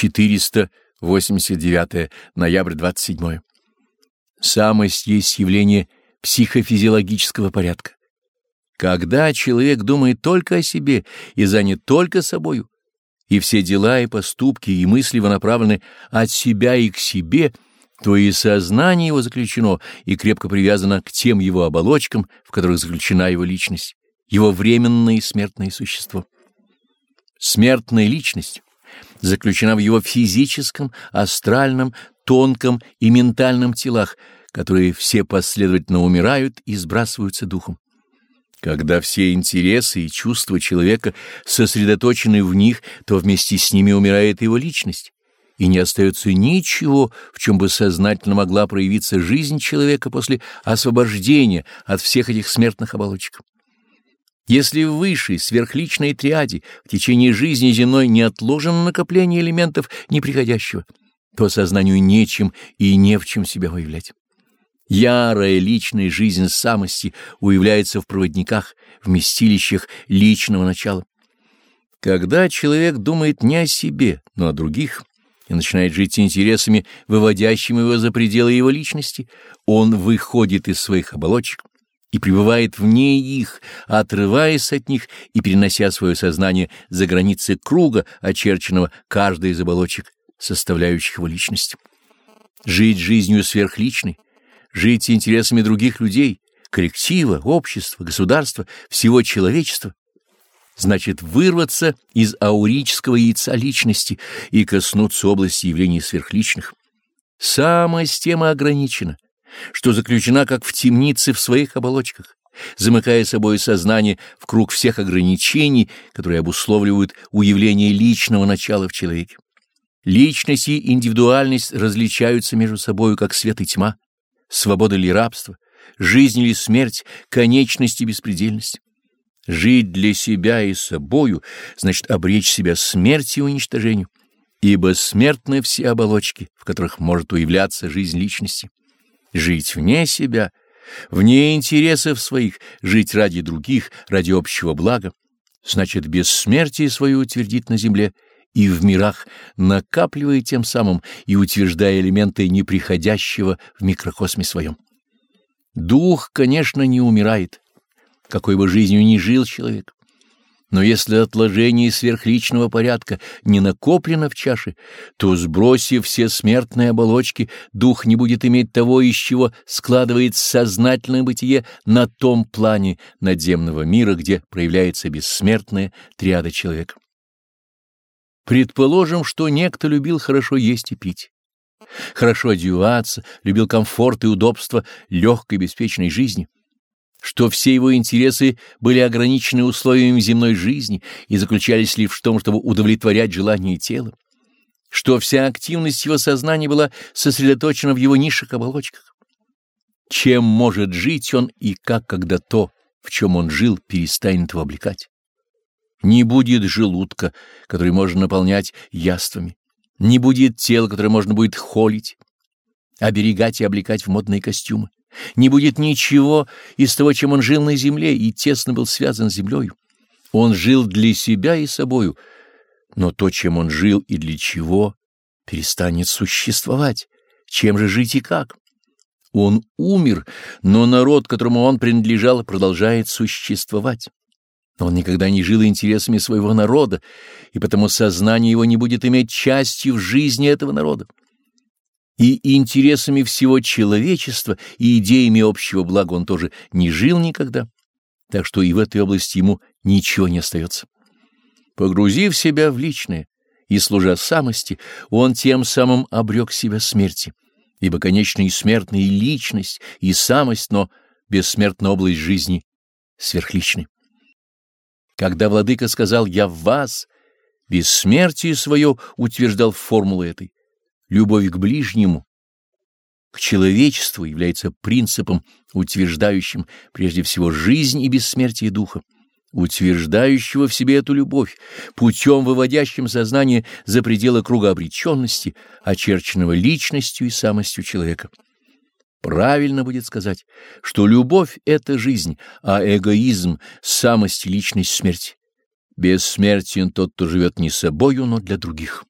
489 ноябрь 27 Самость есть явление психофизиологического порядка. Когда человек думает только о себе и занят только собою, и все дела и поступки и мысли его направлены от себя и к себе, то и сознание его заключено и крепко привязано к тем его оболочкам, в которых заключена его личность, его временное и смертное существо. Смертная личность заключена в его физическом, астральном, тонком и ментальном телах, которые все последовательно умирают и сбрасываются духом. Когда все интересы и чувства человека сосредоточены в них, то вместе с ними умирает его личность, и не остается ничего, в чем бы сознательно могла проявиться жизнь человека после освобождения от всех этих смертных оболочек. Если в высшей сверхличной триаде в течение жизни земной не отложено накопление элементов неприходящего, то сознанию нечем и не в чем себя выявлять. Ярая личная жизнь самости уявляется в проводниках, вместилищах личного начала. Когда человек думает не о себе, но о других, и начинает жить интересами, выводящими его за пределы его личности, он выходит из своих оболочек и пребывает вне их, отрываясь от них и перенося свое сознание за границы круга, очерченного каждой из оболочек, составляющих его личность. Жить жизнью сверхличной — жить интересами других людей, коллектива, общества, государства, всего человечества, значит вырваться из аурического яйца личности и коснуться области явлений сверхличных. Самая тема ограничена, что заключена как в темнице в своих оболочках, замыкая собой сознание в круг всех ограничений, которые обусловливают уявление личного начала в человеке. Личность и индивидуальность различаются между собою как свет и тьма свобода или рабство, жизнь или смерть, конечность и беспредельность. Жить для себя и собою значит обречь себя смерти и уничтожению, ибо смертны все оболочки, в которых может уявляться жизнь личности. Жить вне себя, вне интересов своих, жить ради других, ради общего блага, значит бессмертие свое утвердить на земле и в мирах, накапливая тем самым и утверждая элементы неприходящего в микрокосме своем. Дух, конечно, не умирает, какой бы жизнью ни жил человек. Но если отложение сверхличного порядка не накоплено в чаше, то, сбросив все смертные оболочки, дух не будет иметь того, из чего складывает сознательное бытие на том плане надземного мира, где проявляется бессмертная триада человека. Предположим, что некто любил хорошо есть и пить, хорошо одеваться, любил комфорт и удобство легкой беспечной жизни, что все его интересы были ограничены условиями земной жизни и заключались лишь в том, чтобы удовлетворять желания тела, что вся активность его сознания была сосредоточена в его низших оболочках. Чем может жить он и как, когда то, в чем он жил, перестанет его облекать? Не будет желудка, который можно наполнять яствами. Не будет тела, которое можно будет холить, оберегать и облекать в модные костюмы. Не будет ничего из того, чем он жил на земле и тесно был связан с землею. Он жил для себя и собою, но то, чем он жил и для чего, перестанет существовать. Чем же жить и как? Он умер, но народ, которому он принадлежал, продолжает существовать. Но он никогда не жил интересами своего народа, и потому сознание его не будет иметь части в жизни этого народа. И интересами всего человечества, и идеями общего блага он тоже не жил никогда, так что и в этой области ему ничего не остается. Погрузив себя в личное и служа самости, он тем самым обрек себя смерти, ибо, конечно, и смертная и личность, и самость, но бессмертная область жизни сверхличной. Когда владыка сказал «я в вас», бессмертие свое утверждал формулу этой. Любовь к ближнему, к человечеству является принципом, утверждающим прежде всего жизнь и бессмертие духа, утверждающего в себе эту любовь, путем выводящим сознание за пределы круга обреченности, очерченного личностью и самостью человека. Правильно будет сказать, что любовь — это жизнь, а эгоизм — самость, личность, смерть. Бессмертен тот, кто живет не собою, но для других.